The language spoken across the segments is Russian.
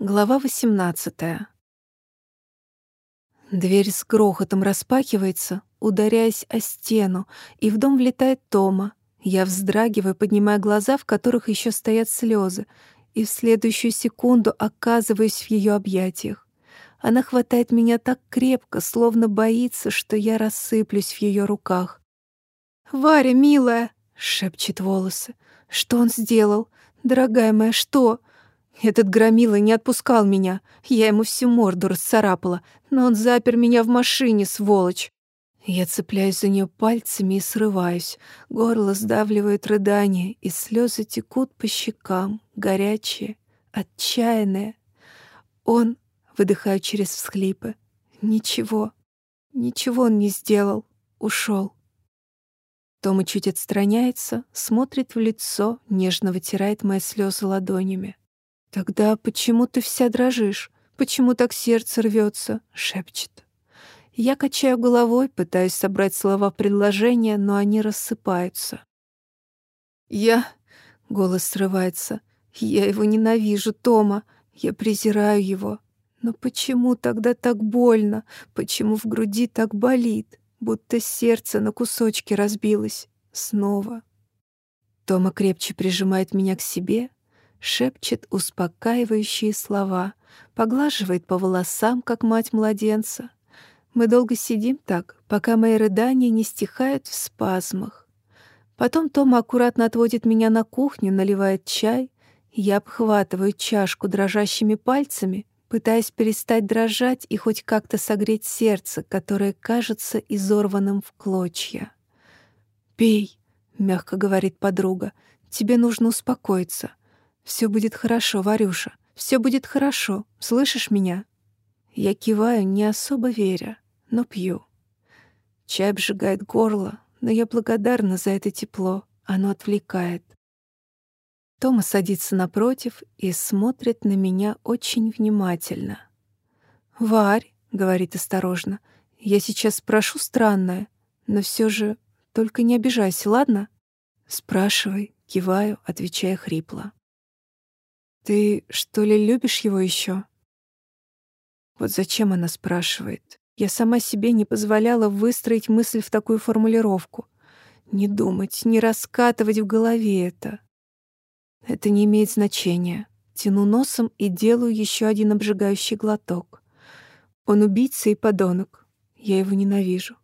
Глава 18 Дверь с грохотом распахивается, ударяясь о стену, и в дом влетает Тома. Я вздрагиваю, поднимая глаза, в которых еще стоят слезы, и в следующую секунду оказываюсь в ее объятиях. Она хватает меня так крепко, словно боится, что я рассыплюсь в ее руках. «Варя, милая!» — шепчет волосы. «Что он сделал? Дорогая моя, что?» Этот громила не отпускал меня. Я ему всю морду расцарапала, но он запер меня в машине, сволочь. Я цепляюсь за нее пальцами и срываюсь. Горло сдавливает рыдание, и слезы текут по щекам, горячие, отчаянные. Он, выдыхая через всхлипы, ничего, ничего он не сделал, ушел. Тома чуть отстраняется, смотрит в лицо, нежно вытирает мои слезы ладонями. «Тогда почему ты вся дрожишь? Почему так сердце рвется?» — шепчет. Я качаю головой, пытаюсь собрать слова предложения, но они рассыпаются. «Я...» — голос срывается. «Я его ненавижу, Тома. Я презираю его. Но почему тогда так больно? Почему в груди так болит? Будто сердце на кусочки разбилось. Снова». Тома крепче прижимает меня к себе, шепчет успокаивающие слова, поглаживает по волосам, как мать младенца. Мы долго сидим так, пока мои рыдания не стихают в спазмах. Потом Тома аккуратно отводит меня на кухню, наливает чай. Я обхватываю чашку дрожащими пальцами, пытаясь перестать дрожать и хоть как-то согреть сердце, которое кажется изорванным в клочья. «Пей», — мягко говорит подруга, — «тебе нужно успокоиться. Все будет хорошо, Варюша, все будет хорошо, слышишь меня?» Я киваю, не особо веря, но пью. Чай обжигает горло, но я благодарна за это тепло, оно отвлекает. Тома садится напротив и смотрит на меня очень внимательно. «Варь», — говорит осторожно, — «я сейчас спрошу странное, но все же только не обижайся, ладно?» «Спрашивай», — киваю, отвечая хрипло. «Ты, что ли, любишь его еще? Вот зачем она спрашивает? Я сама себе не позволяла выстроить мысль в такую формулировку. Не думать, не раскатывать в голове это. Это не имеет значения. Тяну носом и делаю еще один обжигающий глоток. Он убийца и подонок. Я его ненавижу.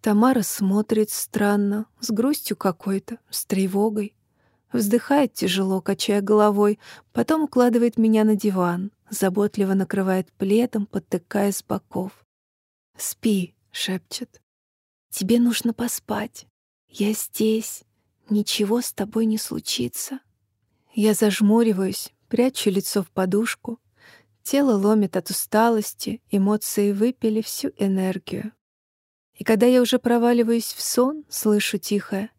Тамара смотрит странно, с грустью какой-то, с тревогой. Вздыхает тяжело, качая головой, потом укладывает меня на диван, заботливо накрывает пледом, подтыкая с боков. «Спи», — шепчет. «Тебе нужно поспать. Я здесь. Ничего с тобой не случится». Я зажмуриваюсь, прячу лицо в подушку. Тело ломит от усталости, эмоции выпили всю энергию. И когда я уже проваливаюсь в сон, слышу тихое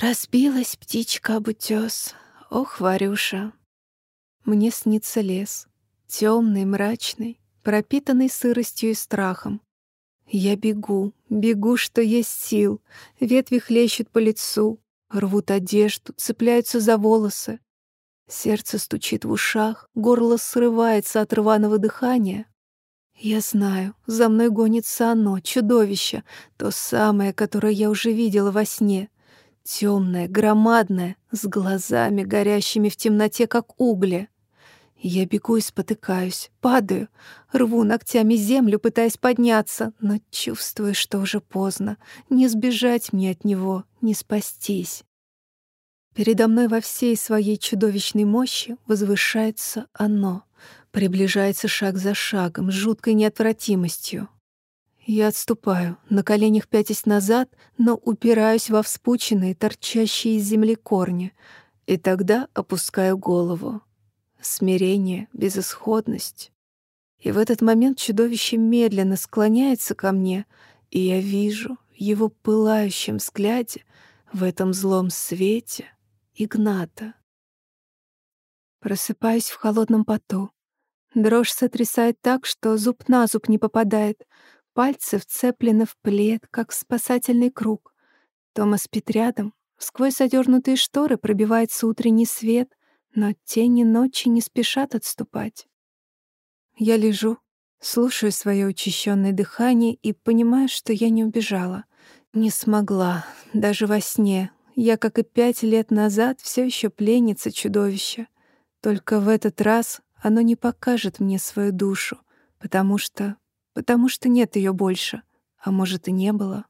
Разбилась птичка об утес. Ох, Варюша. Мне снится лес, темный, мрачный, пропитанный сыростью и страхом. Я бегу, бегу, что есть сил. Ветви хлещут по лицу, рвут одежду, цепляются за волосы. Сердце стучит в ушах, горло срывается от рваного дыхания. Я знаю, за мной гонится оно, чудовище, то самое, которое я уже видела во сне — Темная, громадная, с глазами, горящими в темноте, как угли. Я бегу и спотыкаюсь, падаю, рву ногтями землю, пытаясь подняться, но чувствую, что уже поздно. Не сбежать мне от него, не спастись. Передо мной во всей своей чудовищной мощи возвышается оно, приближается шаг за шагом, с жуткой неотвратимостью. Я отступаю, на коленях пятясь назад, но упираюсь во вспученные, торчащие из земли корни, и тогда опускаю голову. Смирение, безысходность. И в этот момент чудовище медленно склоняется ко мне, и я вижу в его пылающем взгляде, в этом злом свете, Игната. Просыпаюсь в холодном поту. Дрожь сотрясает так, что зуб на зуб не попадает — Пальцы вцеплены в плед, как спасательный круг. Тома спит рядом. Сквозь задернутые шторы пробивается утренний свет. Но тени ночи не спешат отступать. Я лежу, слушаю свое учащенное дыхание и понимаю, что я не убежала. Не смогла, даже во сне. Я, как и пять лет назад, все еще пленница чудовища. Только в этот раз оно не покажет мне свою душу, потому что... потому что нет ее больше, а может и не было.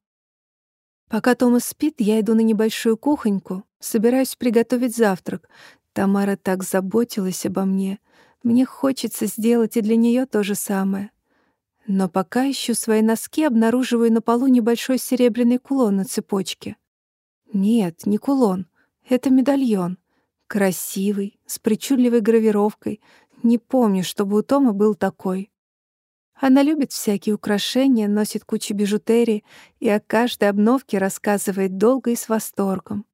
Пока Томас спит, я иду на небольшую кухоньку, собираюсь приготовить завтрак. Тамара так заботилась обо мне. Мне хочется сделать и для нее то же самое. Но пока ищу свои носки, обнаруживаю на полу небольшой серебряный кулон на цепочке. Нет, не кулон. Это медальон. Красивый, с причудливой гравировкой. Не помню, чтобы у Тома был такой. Она любит всякие украшения, носит кучу бижутерии и о каждой обновке рассказывает долго и с восторгом.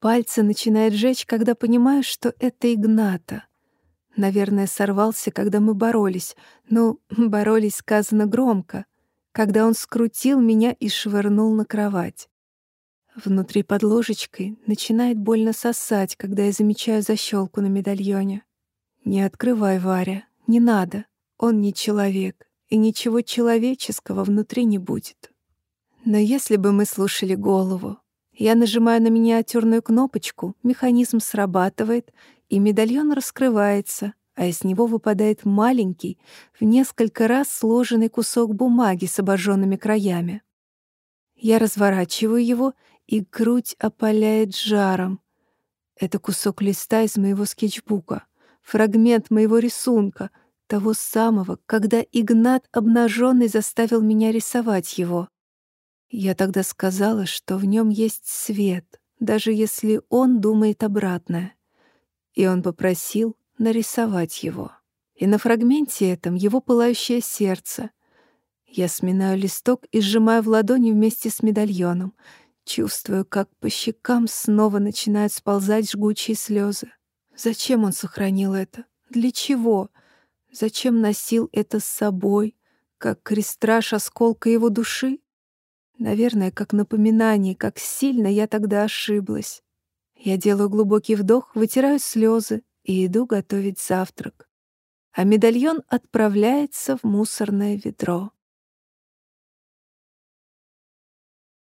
Пальцы начинает жечь, когда понимаю, что это Игната. Наверное, сорвался, когда мы боролись. Ну, боролись сказано громко, когда он скрутил меня и швырнул на кровать. Внутри под ложечкой начинает больно сосать, когда я замечаю защелку на медальоне. Не открывай, Варя, не надо. Он не человек, и ничего человеческого внутри не будет. Но если бы мы слушали голову, я нажимаю на миниатюрную кнопочку, механизм срабатывает, и медальон раскрывается, а из него выпадает маленький, в несколько раз сложенный кусок бумаги с обожженными краями. Я разворачиваю его и грудь опаляет жаром. Это кусок листа из моего скетчбука, фрагмент моего рисунка, того самого, когда Игнат обнаженный заставил меня рисовать его. Я тогда сказала, что в нем есть свет, даже если он думает обратное. И он попросил нарисовать его. И на фрагменте этом его пылающее сердце. Я сминаю листок и сжимаю в ладони вместе с медальоном — Чувствую, как по щекам снова начинают сползать жгучие слезы. Зачем он сохранил это? Для чего? Зачем носил это с собой, как крестраж осколка его души? Наверное, как напоминание, как сильно я тогда ошиблась. Я делаю глубокий вдох, вытираю слезы и иду готовить завтрак. А медальон отправляется в мусорное ведро.